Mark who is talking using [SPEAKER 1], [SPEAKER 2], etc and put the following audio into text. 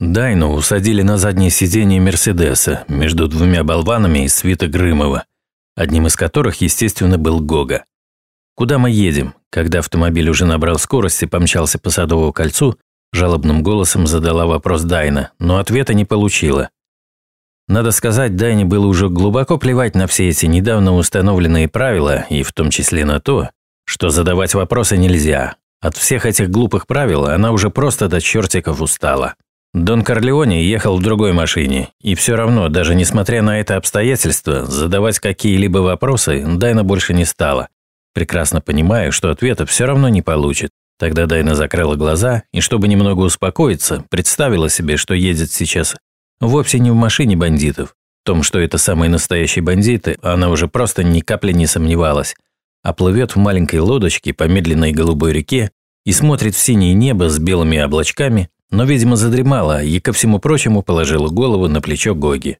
[SPEAKER 1] Дайну усадили на заднее сиденье Мерседеса между двумя болванами из свита Грымова, одним из которых, естественно, был Гога. «Куда мы едем?» Когда автомобиль уже набрал скорость и помчался по Садовому кольцу, жалобным голосом задала вопрос Дайна, но ответа не получила. Надо сказать, Дайне было уже глубоко плевать на все эти недавно установленные правила, и в том числе на то, что задавать вопросы нельзя. От всех этих глупых правил она уже просто до чертиков устала. Дон Корлеоне ехал в другой машине, и все равно, даже несмотря на это обстоятельство, задавать какие-либо вопросы Дайна больше не стала, прекрасно понимая, что ответа все равно не получит. Тогда Дайна закрыла глаза и, чтобы немного успокоиться, представила себе, что едет сейчас вовсе не в машине бандитов. В том, что это самые настоящие бандиты, она уже просто ни капли не сомневалась, а плывет в маленькой лодочке по медленной голубой реке и смотрит в синее небо с белыми облачками, но, видимо, задремала и, ко всему прочему, положила голову на плечо Гоги.